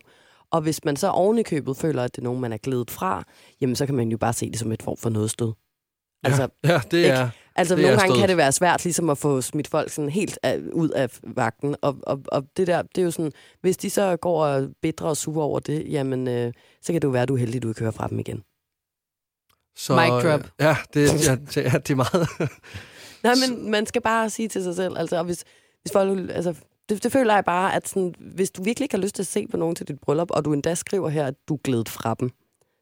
Og hvis man så oven i købet føler, at det er nogen, man er glædet fra, jamen så kan man jo bare se det som et form for noget stød. Altså, ja, ja, det ikke? er... Altså, Det nogle er gange kan det være svært ligesom at få smidt folk sådan helt af, ud af vagten. Og, og, og det der, det er jo sådan, hvis de så går og bedre og sure over det, jamen, øh, så kan det jo være, at du er heldig, at du ikke hører fra dem igen. Så, Mic drop. Ja, det, ja, det, ja, det er meget... Nej, men man skal bare sige til sig selv, altså, og hvis, hvis folk, altså, det, det føler jeg bare, at sådan, hvis du virkelig ikke har lyst til at se på nogen til dit bryllup, og du endda skriver her, at du er glædet fra dem,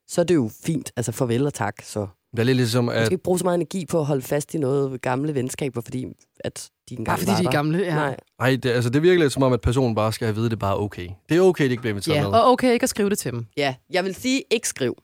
så er det jo fint. Altså, farvel og tak. Så Det er lidt ligesom, du at skal ikke bruge så meget energi på at holde fast i noget gamle venskaber, fordi at de engang Bare fordi var de er gamle, ja. Nej. ej, det, altså, det virker lidt som om, at personen bare skal have at vide, at det er bare okay. Det er okay, det ikke bliver inviteret Ja, med. og okay ikke at skrive det til dem. Ja, jeg vil sige, ikke skriv.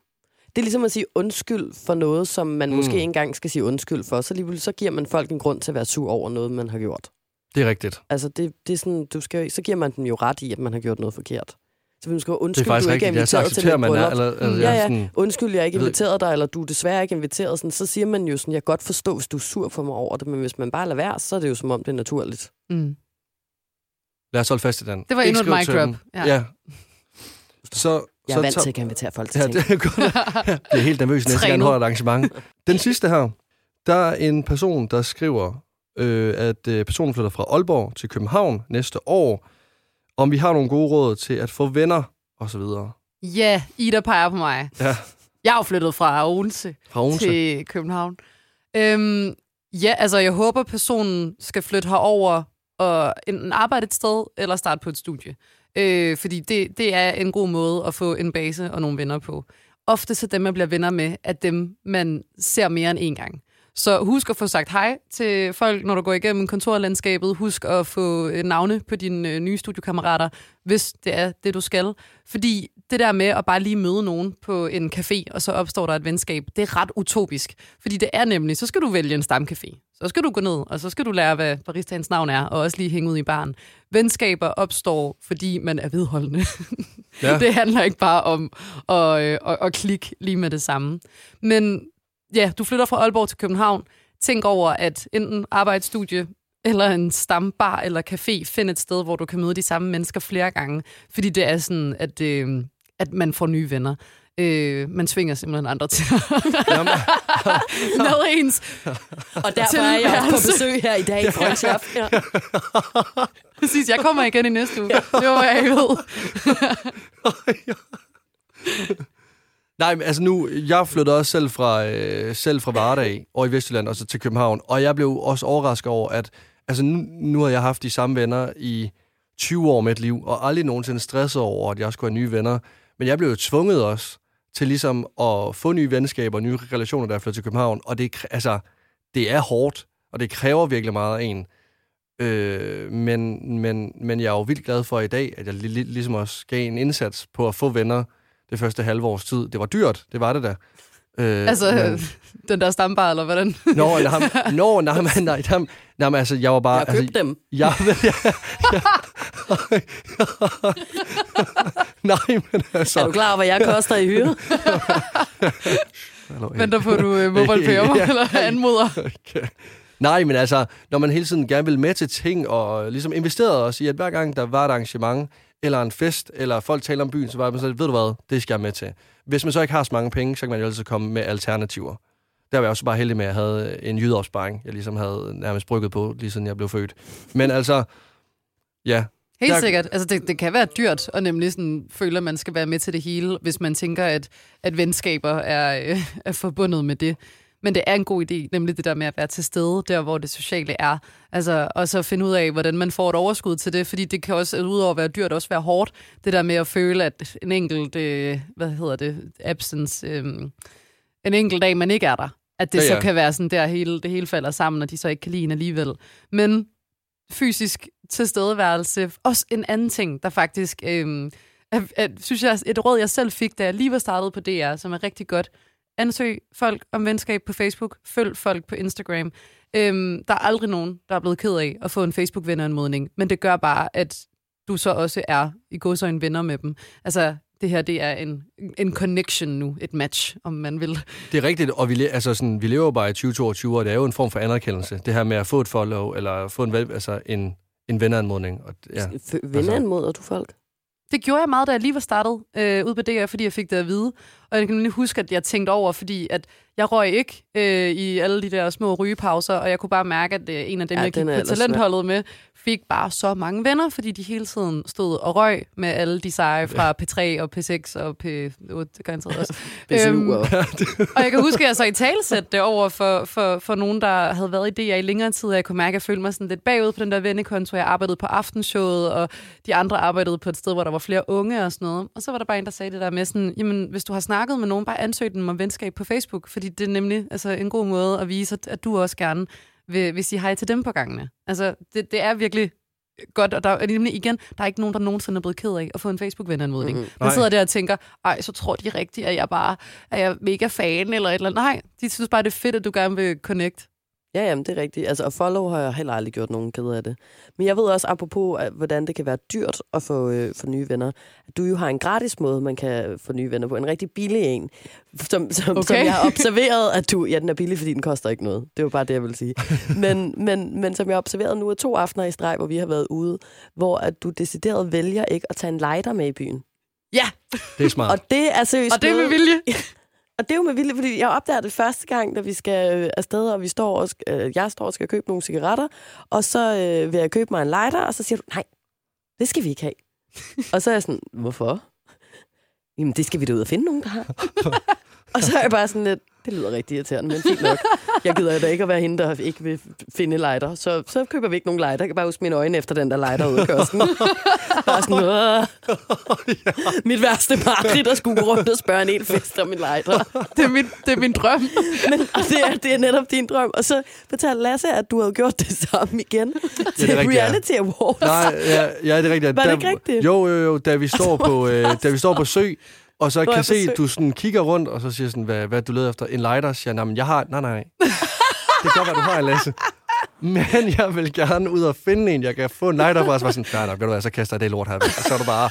Det er ligesom at sige undskyld for noget, som man Mm. måske ikke engang skal sige undskyld for. Så alligevel så giver man folk en grund til at være sur over noget, man har gjort. Det er rigtigt. Altså, det, det er sådan, du skal, så giver man dem jo ret i, at man har gjort noget forkert. Så man skal undskyld, Det er faktisk du ikke er rigtigt. Ja, så inviteret til accepterer mit man, bryllup. eller, eller, ja, Ja, ja. Sådan, Undskyld, jeg er ikke inviteret dig, eller du er desværre ikke inviteret. Sådan, så siger man jo sådan, jeg godt forstå, hvis du er sur for mig over det, men hvis man bare lader være, så er det jo som om, det er naturligt. Mm. lad os holde fast i den. Det var Ikke endnu et mic til drop. Ja. Ja. Så, Jeg er vant til at invitere folk til Ja, ting. det er godt. Jeg bliver helt nervøs næste gang, holder et arrangement. Den sidste her, der er en person, der skriver, øh, at øh, personen flytter fra Aalborg til København næste år, om vi har nogle gode råd til at få venner, og så videre. Ja, Ida peger på mig. Ja, Jeg er jo flyttet fra Odense, fra Odense. til København. Øhm, ja, altså jeg håber, personen skal flytte herover at enten arbejde et sted, eller starte på et studie. Øh, fordi det, det er en god måde at få en base og nogle venner på. Ofte så dem, man bliver venner med, er dem, man ser mere end én gang. Så husk at få sagt hej til folk, når du går igennem kontorlandskabet. Husk at få øh, navne på dine øh, nye studiekammerater, hvis det er det, du skal. Fordi det der med at bare lige møde nogen på en café, og så opstår der et venskab, det er ret utopisk. Fordi det er nemlig, så skal du vælge en stamcafé. Så skal du gå ned, og så skal du lære, hvad baristaens navn er, og også lige hænge ud i baren. Venskaber opstår, fordi man er vedholdende. Ja. det handler ikke bare om at, øh, at, at klikke lige med det samme. Men ja, du flytter fra Aalborg til København. Tænk over, at enten arbejdsstudie eller en stambar eller café, find et sted, hvor du kan møde de samme mennesker flere gange. Fordi det er sådan, at, øh, at man får nye venner. Øh, man svinger simpelthen andre til Med ens Og derfor er jeg også på besøg her i dag i Frøndschaft. Ja. Præcis, jeg kommer igen i næste uge. Det var, jeg ikke ved. Nej, men altså nu, jeg flyttede også selv fra, øh, selv fra Vardag over i Vestjylland og så til København, og jeg blev også overrasket over, at altså nu, nu har jeg haft de samme venner i 20 år med et liv, og aldrig nogensinde stresset over, at jeg skulle have nye venner. Men jeg blev jo tvunget også til ligesom at få nye venskaber og nye relationer, da jeg flyttede til København, og det, altså, det er hårdt, og det kræver virkelig meget af en. Øh, men, men, men jeg er jo vildt glad for i dag, at jeg li- ligesom også gav en indsats på at få venner, det første halve års tid. Det var dyrt, det var det da. Øh, altså, men... den der stambar, eller hvordan? Nå, nej, nå, nej, nej, nej, nej, nej, men altså, jeg var bare... Jeg har købt altså, dem. Jeg, jeg, jeg, nej, men altså... Er du klar over, hvad jeg koster i hyre? Venter på, at du uh, mobile ja, eller anmoder. Okay. Nej, men altså, når man hele tiden gerne vil med til ting, og ligesom investerede også i, at hver gang der var et arrangement, eller en fest, eller folk taler om byen, så var man så, ved du hvad, det skal jeg med til. Hvis man så ikke har så mange penge, så kan man jo altid komme med alternativer. Der var jeg også bare heldig med, at jeg havde en jydeopsparing, jeg ligesom havde nærmest brygget på, lige siden jeg blev født. Men altså, ja. Helt der... sikkert. Altså, det, det kan være dyrt, og nemlig sådan, føler, at man skal være med til det hele, hvis man tænker, at, at venskaber er, øh, er forbundet med det. Men det er en god idé, nemlig det der med at være til stede, der hvor det sociale er. Altså, og så finde ud af, hvordan man får et overskud til det, fordi det kan også, udover at være dyrt, også være hårdt. Det der med at føle, at en enkelt, øh, hvad hedder det, absence, øh, en enkelt dag, man ikke er der. At det ja, ja. så kan være sådan, der hele, det hele falder sammen, og de så ikke kan lide en alligevel. Men fysisk tilstedeværelse, også en anden ting, der faktisk, øh, er, er, synes jeg, et råd, jeg selv fik, da jeg lige var startet på DR, som er rigtig godt, ansøg folk om venskab på Facebook, følg folk på Instagram. Øhm, der er aldrig nogen, der er blevet ked af at få en Facebook-venneranmodning, men det gør bare, at du så også er i godsøjne venner med dem. Altså, det her, det er en, en connection nu, et match, om man vil. Det er rigtigt, og vi, altså sådan, vi lever bare i 2022, og det er jo en form for anerkendelse. Det her med at få et follow, eller få en, altså en, en venneanmodning. Og, ja. Venneanmoder du folk? Det gjorde jeg meget, da jeg lige var startet øh, ud på DR, fordi jeg fik det at vide. Og jeg kan lige huske, at jeg tænkte over, fordi at jeg røg ikke øh, i alle de der små rygepauser, og jeg kunne bare mærke, at øh, en af dem, ja, jeg gik på talentholdet med, fik bare så mange venner, fordi de hele tiden stod og røg med alle de seje fra P3 og P6 og P8, garanteret også. øhm, og jeg kan huske, at jeg så i talsæt det over for, for, for nogen, der havde været i DR i længere tid, og jeg kunne mærke, at jeg følte mig sådan lidt bagud på den der vennekonto. Jeg arbejdede på aftenshowet, og de andre arbejdede på et sted, hvor der var flere unge og sådan noget. Og så var der bare en, der sagde det der med sådan, jamen, hvis du har snakket med nogen, bare ansøg dem om venskab på Facebook, fordi det er nemlig altså, en god måde at vise, at, at du også gerne vil, vil sige hej til dem på gangene. Altså, det, det er virkelig godt, og der er nemlig igen, der er ikke nogen, der nogensinde er blevet ked af at få en Facebook-venneanmodning. Mm-hmm. Man sidder der og tænker, ej, så tror de rigtigt, at jeg bare er jeg mega fan, eller et eller andet. Nej, de synes bare, det er fedt, at du gerne vil connect. Ja, jamen, det er rigtigt. Altså, og follow har jeg heller aldrig gjort nogen ked af det. Men jeg ved også, apropos, at, hvordan det kan være dyrt at få, øh, få nye venner, at du jo har en gratis måde, man kan få nye venner på. En rigtig billig en, som, som, okay. som jeg har observeret, at du... Ja, den er billig, fordi den koster ikke noget. Det var bare det, jeg vil sige. men, men, men som jeg har observeret nu er to aftener i streg, hvor vi har været ude, hvor at du decideret vælger ikke at tage en lighter med i byen. Ja! Det er smart. Og det er seriøst Og det er med vilje. Og det er jo med vilje, fordi jeg opdager det første gang, da vi skal øh, afsted, og vi står og, øh, jeg står og skal købe nogle cigaretter, og så øh, vil jeg købe mig en lighter, og så siger du, nej, det skal vi ikke have. og så er jeg sådan, hvorfor? Jamen, det skal vi da ud og finde nogen, der har. og så er jeg bare sådan lidt, Det lyder rigtig irriterende, men fint nok. Jeg gider da ikke at være hende, der ikke vil finde lighter. Så, så køber vi ikke nogen lighter. Jeg kan bare huske mine øjne efter den der lighter ude i kiosken. Bare sådan, Åh. Mit værste mareridt at skulle gå rundt og spørge en hel fest om en lighter. Det er min, det er min drøm. Men og det, er, det er netop din drøm. Og så fortalte Lasse, at du havde gjort det samme igen til er rigtigt, ja. Reality Awards. Nej, ja, ja, det er rigtigt. Var det ikke rigtigt? Jo, jo, jo, da vi står på, øh, da vi står på sø, og så kan se, på sø? du sådan kigger rundt, og så siger sådan, hvad, hvad du leder efter? En lighter? Så siger jeg, "Nej, men jeg har... Nej, nej. Det kan godt være, du har en, Lasse. Men jeg vil gerne ud og finde en, jeg kan få en lighter fra. Så var jeg sådan, nej, nej, ved du hvad, så kaster jeg det lort her. Og så er du bare,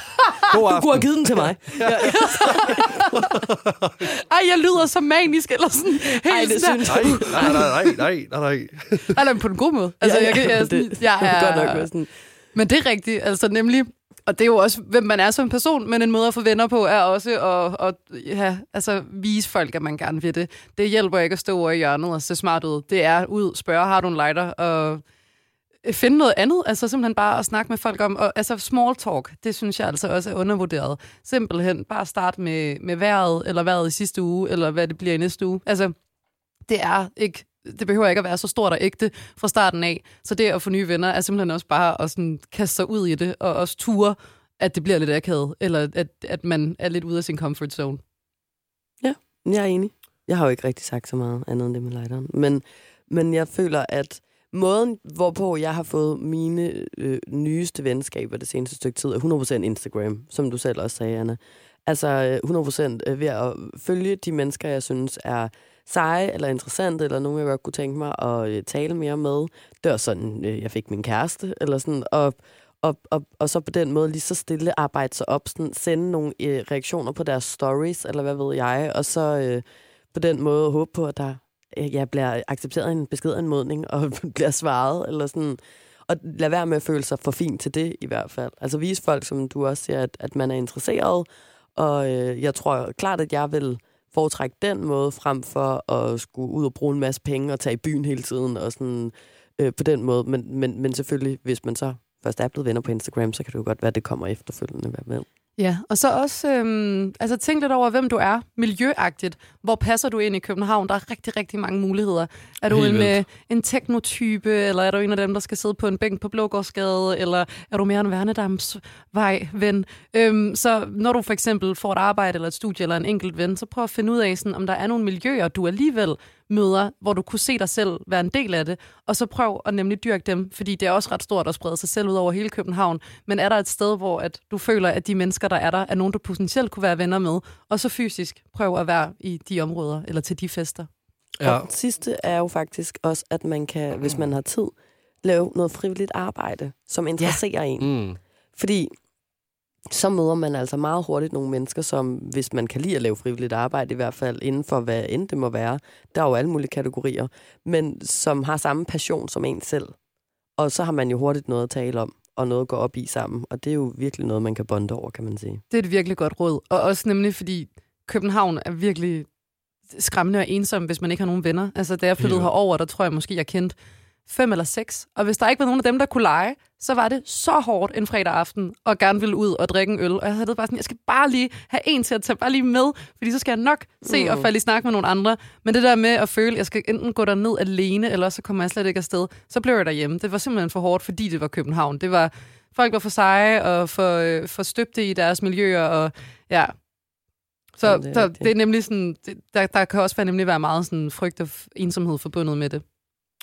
god Du aften. kunne have givet den til mig. Ej, jeg lyder så manisk, eller sådan helt Ej, det sådan synes der. Nej, nej, nej, nej, nej, nej. Nej, nej, på den gode måde. Altså, jeg, jeg, jeg, det, jeg det er, kunne godt nok være sådan. Men det er rigtigt, altså nemlig, og det er jo også, hvem man er som person, men en måde at få venner på er også at, at ja, altså, vise folk, at man gerne vil det. Det hjælper ikke at stå over i hjørnet og se smart ud. Det er ud, spørge, har du en lighter, og finde noget andet, altså simpelthen bare at snakke med folk om, og altså small talk, det synes jeg altså også er undervurderet. Simpelthen bare starte med, med vejret, eller vejret i sidste uge, eller hvad det bliver i næste uge. Altså, det er ikke det behøver ikke at være så stort og ægte fra starten af. Så det at få nye venner er simpelthen også bare at sådan kaste sig ud i det, og også ture, at det bliver lidt akavet, eller at, at man er lidt ude af sin comfort zone. Jeg er enig. Jeg har jo ikke rigtig sagt så meget andet end det med lighteren. Men, men jeg føler, at måden, hvorpå jeg har fået mine øh, nyeste venskaber det seneste stykke tid, er 100% Instagram, som du selv også sagde, Anna. Altså øh, 100% øh, ved at følge de mennesker, jeg synes er seje eller interessante, eller nogen, jeg godt kunne tænke mig at øh, tale mere med. Det var sådan, øh, jeg fik min kæreste, eller sådan, og, og, og, og så på den måde lige så stille arbejde sig op, sådan, sende nogle øh, reaktioner på deres stories, eller hvad ved jeg, og så øh, på den måde håbe på, at der øh, ja, bliver accepteret en beskedanmodning, og bliver svaret, eller sådan. Og lad være med at føle sig for fin til det, i hvert fald. Altså vise folk, som du også siger, at, at man er interesseret, og øh, jeg tror klart, at jeg vil foretrække den måde, frem for at skulle ud og bruge en masse penge og tage i byen hele tiden, og sådan øh, på den måde. Men, men, men selvfølgelig, hvis man så først er blevet venner på Instagram, så kan det jo godt være, at det kommer efterfølgende. Hvad med? Ja, og så også øhm, altså tænk lidt over, hvem du er, miljøagtigt. Hvor passer du ind i København? Der er rigtig, rigtig mange muligheder. Er du Helt en, øh, en teknotype, eller er du en af dem, der skal sidde på en bænk på Blågårdsgade, eller er du mere en Værnedamsvej ven? Øhm, så når du for eksempel får et arbejde eller et studie eller en enkelt ven, så prøv at finde ud af, sådan, om der er nogle miljøer, du alligevel møder, hvor du kunne se dig selv være en del af det, og så prøv at nemlig dyrke dem, fordi det er også ret stort at sprede sig selv ud over hele København, men er der et sted, hvor at du føler, at de mennesker, der er der, er nogen, du potentielt kunne være venner med, og så fysisk prøv at være i de områder, eller til de fester. Ja. Og det sidste er jo faktisk også, at man kan, hvis man har tid, lave noget frivilligt arbejde, som interesserer ja. en. Mm. Fordi så møder man altså meget hurtigt nogle mennesker, som hvis man kan lide at lave frivilligt arbejde, i hvert fald inden for hvad end det må være, der er jo alle mulige kategorier, men som har samme passion som en selv. Og så har man jo hurtigt noget at tale om, og noget at gå op i sammen. Og det er jo virkelig noget, man kan bonde over, kan man sige. Det er et virkelig godt råd. Og også nemlig, fordi København er virkelig skræmmende og ensom, hvis man ikke har nogen venner. Altså, da jeg flyttede Ja. herover, der tror jeg måske, jeg kendte fem eller seks. Og hvis der ikke var nogen af dem, der kunne lege, så var det så hårdt en fredag aften, og gerne ville ud og drikke en øl. Og jeg havde det bare sådan, jeg skal bare lige have en til at tage bare lige med, fordi så skal jeg nok se Mm. og falde i snak med nogle andre. Men det der med at føle, at jeg skal enten gå derned alene, eller så kommer jeg slet ikke afsted, så blev jeg derhjemme. Det var simpelthen for hårdt, fordi det var København. Det var, folk var for seje og for, øh, for støbte i deres miljøer, og ja, så Jamen, det er det er nemlig sådan, det, der, der kan også være, nemlig være meget sådan frygt og ensomhed forbundet med det.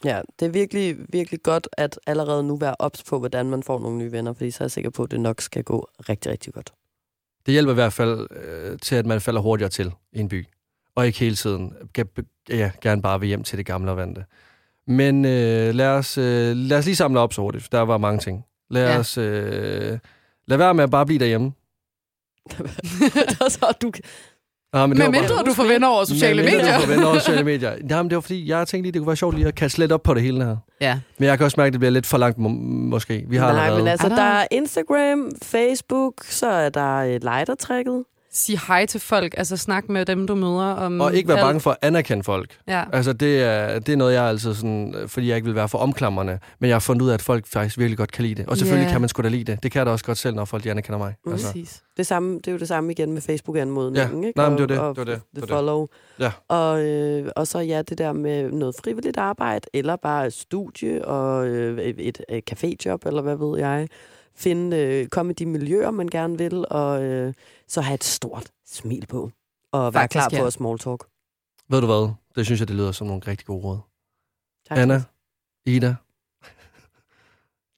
Ja, det er virkelig, virkelig godt at allerede nu være ops på, hvordan man får nogle nye venner, fordi så er jeg sikker på, at det nok skal gå rigtig, rigtig godt. Det hjælper i hvert fald øh, til, at man falder hurtigere til i en by. Og ikke hele tiden. Ja, gerne bare vil hjem til det gamle og vante. Men øh, lad, os, øh, lad os lige samle op så hurtigt, for der var mange ting. Lad Ja. os... Øh, lad være med at bare blive derhjemme. der er så, du, Ah, Men var mindre bare- du får venner over sociale Men medier. Du får venner over sociale medier. Jamen, det var fordi, jeg tænkte lige, det kunne være sjovt lige at kaste lidt op på det hele her. Ja. Men jeg kan også mærke, at det bliver lidt for langt, må- måske. Vi har Nej, allerede... men altså, Er der- der er Instagram, Facebook, så er der øh, lighter-trækket. Sige hej til folk, altså snak med dem, du møder. Om Og ikke være alt. bange for at anerkende folk. Ja. Altså, det er, det er noget, jeg altid sådan, øh, fordi jeg ikke vil være for omklamrende, men jeg har fundet ud af, at folk faktisk virkelig godt kan lide det. Og selvfølgelig Ja. kan man sgu da lide det. Det kan jeg da også godt selv, når folk de anerkender mig. Mm. Altså. Præcis. Det, samme, det er jo det samme igen med Facebook-anmodningen, Ja. ikke? Nej, men det var det. Og Det var det. The Det det. follow. Ja. Og, øh, og så ja, det der med noget frivilligt arbejde, eller bare et studie og øh, et, et, et caféjob, eller hvad ved jeg. Finde, øh, komme i de miljøer, man gerne vil, og øh, så have et stort smil på. Og være Faktisk, klar på ja. at small talk. Ved du hvad? Det synes jeg, det lyder som nogle rigtig gode råd. Tak. Anna, Ida.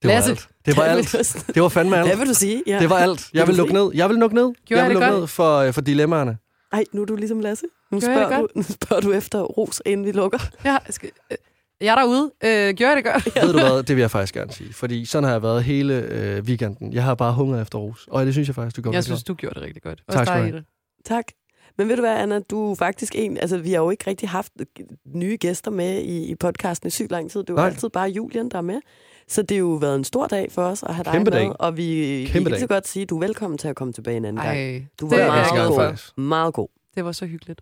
Det var Lasse. alt. Det var alt. Det var fandme alt. Hvad vil du sige? Ja. Det var alt. Jeg vil lukke ned. Jeg vil lukke ned. Gjorde jeg jeg vil lukke ned for, øh, for dilemmaerne. Ej, nu er du ligesom Lasse. Nu Gjorde jeg spørger, du, nu spørger du efter ros, inden vi lukker. Ja, skal, øh, jeg er derude. Øh, gjorde jeg det godt? Ved du hvad? Det vil jeg faktisk gerne sige. Fordi sådan har jeg været hele øh, weekenden. Jeg har bare hungret efter ros. Og det synes jeg faktisk, du gjorde Jeg synes, godt. du gjorde det rigtig godt. Tak skal du have. Tak. Men ved du hvad, Anna, du er faktisk en... Altså, vi har jo ikke rigtig haft nye gæster med i, i podcasten i sygt lang tid. Det er jo Nej. altid bare Julian, der er med. Så det har jo været en stor dag for os at have Kæmpe dig med. dag. Og vi, vi Kæmpe kan så dag. godt sige, at du er velkommen til at komme tilbage en anden gang. Ej, Du det var er jeg meget glad god. for. Meget god. Det var så hyggeligt.